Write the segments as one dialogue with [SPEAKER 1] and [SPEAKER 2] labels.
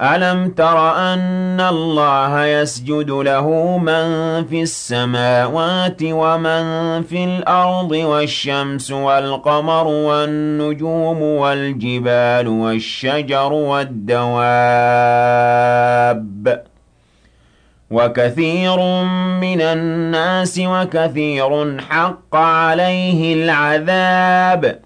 [SPEAKER 1] أَلَمْ تَرَ أَنَّ اللَّهَ يَسْجُدُ لَهُ مَن فِي السَّمَاوَاتِ وَمَن فِي الْأَرْضِ وَالشَّمْسُ وَالْقَمَرُ وَالنُّجُومُ وَالْجِبَالُ وَالشَّجَرُ وَالدَّوَابُّ وَكَثِيرٌ مِّنَ النَّاسِ وَكَثِيرٌ حَقَّ عَلَيْهِ الْعَذَابُ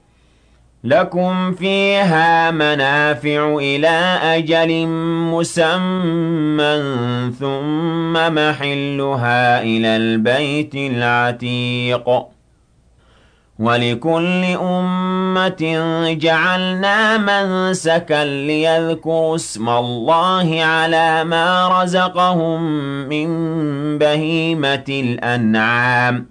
[SPEAKER 1] لكم فيها منافع إلى أجل مسمى ثم محلها إلى البيت العتيق. ولكل أمة جعلنا منسكا ليذكروا اسم الله على ما رزقهم من بهيمة الأنعام.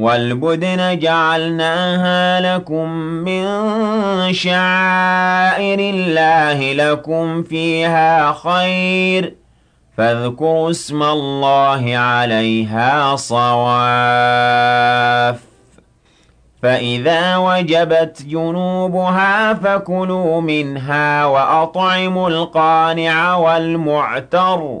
[SPEAKER 1] والبدن جعلناها لكم من شعائر الله لكم فيها خير. فاذكروا اسم الله عليها صواف. فإذا وجبت جنوبها فكلوا منها وأطعموا القانع والمعتر.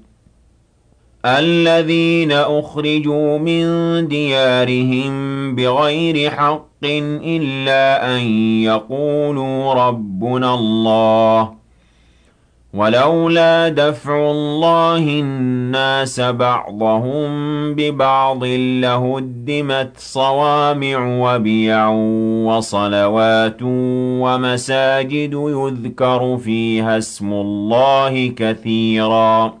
[SPEAKER 1] الذين أخرجوا من ديارهم بغير حق إلا أن يقولوا ربنا الله. ولولا دفع الله الناس بعضهم ببعض لهدمت صوامع وبيع وصلوات ومساجد يذكر فيها اسم الله كثيراً.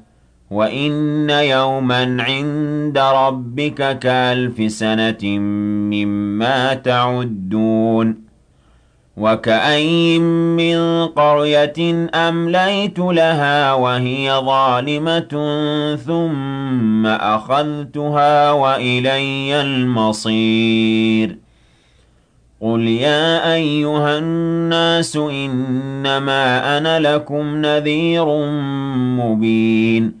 [SPEAKER 1] وإن يوما عند ربك كالف سنة مما تعدون وكأين من قرية أمليت لها وهي ظالمة ثم أخذتها وإلي المصير قل يا أيها الناس إنما أنا لكم نذير مبين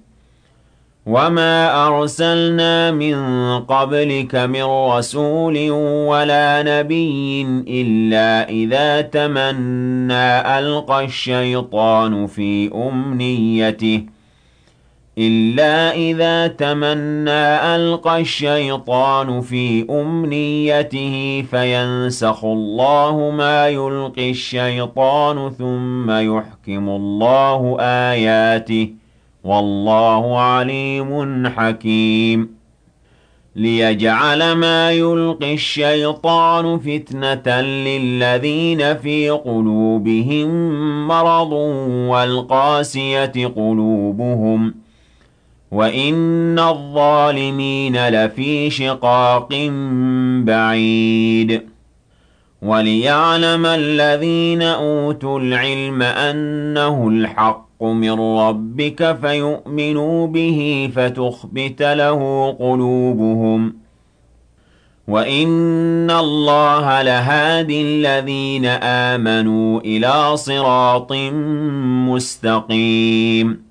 [SPEAKER 1] وما أرسلنا من قبلك من رسول ولا نبي إلا إذا تمنى ألقى الشيطان في أمنيته إلا إذا تمنى ألقى الشيطان في أمنيته فينسخ الله ما يلقي الشيطان ثم يحكم الله آياته والله عليم حكيم. ليجعل ما يلقي الشيطان فتنة للذين في قلوبهم مرض والقاسية قلوبهم. وإن الظالمين لفي شقاق بعيد. وليعلم الذين أوتوا العلم أنه الحق. من ربك فيؤمنوا به فتخبت له قلوبهم. وإن الله لهادي الذين آمنوا إلى صراط مستقيم.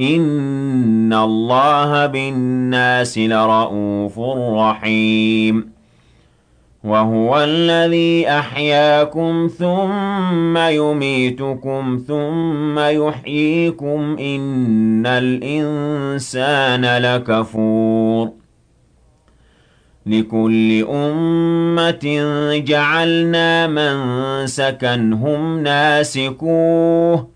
[SPEAKER 1] إن الله بالناس لرؤوف رحيم وهو الذي أحياكم ثم يميتكم ثم يحييكم إن الإنسان لكفور لكل أمة جعلنا من سكنهم ناسكوه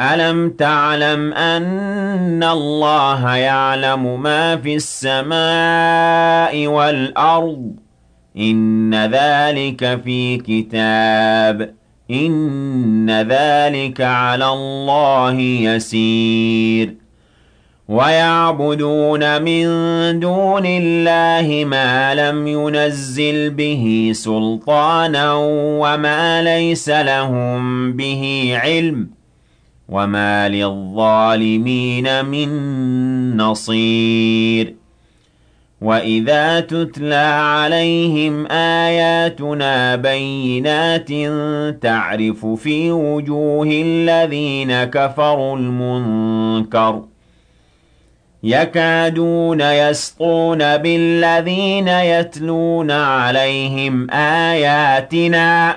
[SPEAKER 1] أَلَمْ تَعْلَمْ أَنَّ اللَّهَ يَعْلَمُ مَا فِي السَّمَاءِ وَالْأَرْضِ؟ إِنَّ ذَلِكَ فِي كِتَابٍ إِنَّ ذَلِكَ عَلَى اللَّهِ يَسِيرٌ وَيَعْبُدُونَ مِن دُونِ اللَّهِ مَا لَمْ يُنَزِّلْ بِهِ سُلْطَانًا وَمَا لَيْسَ لَهُم بِهِ عِلْمٌ وَمَا لِلظَّالِمِينَ مِن نَّصِيرٍ وَإِذَا تُتْلَىٰ عَلَيْهِمْ آيَاتُنَا بَيِّنَاتٍ تَعْرِفُ فِي وُجُوهِ الَّذِينَ كَفَرُوا الْمُنكَرَ يَكَادُونَ يَسْطُونَ بِالَّذِينَ يَتْلُونَ عَلَيْهِمْ آيَاتِنَا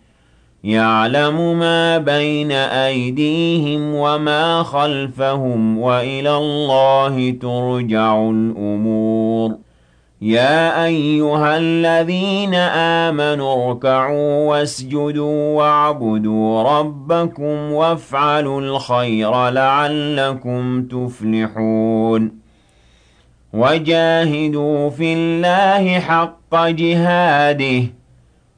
[SPEAKER 1] يَعْلَمُ مَا بَيْنَ أَيْدِيهِمْ وَمَا خَلْفَهُمْ وَإِلَى اللَّهِ تُرْجَعُ الْأُمُورُ. يَا أَيُّهَا الَّذِينَ آمَنُوا ارْكَعُوا وَاسْجُدُوا وَاعْبُدُوا رَبَّكُمْ وَافْعَلُوا الْخَيْرَ لَعَلَّكُمْ تُفْلِحُونَ. وَجَاهِدُوا فِي اللَّهِ حَقَّ جِهَادِهِ.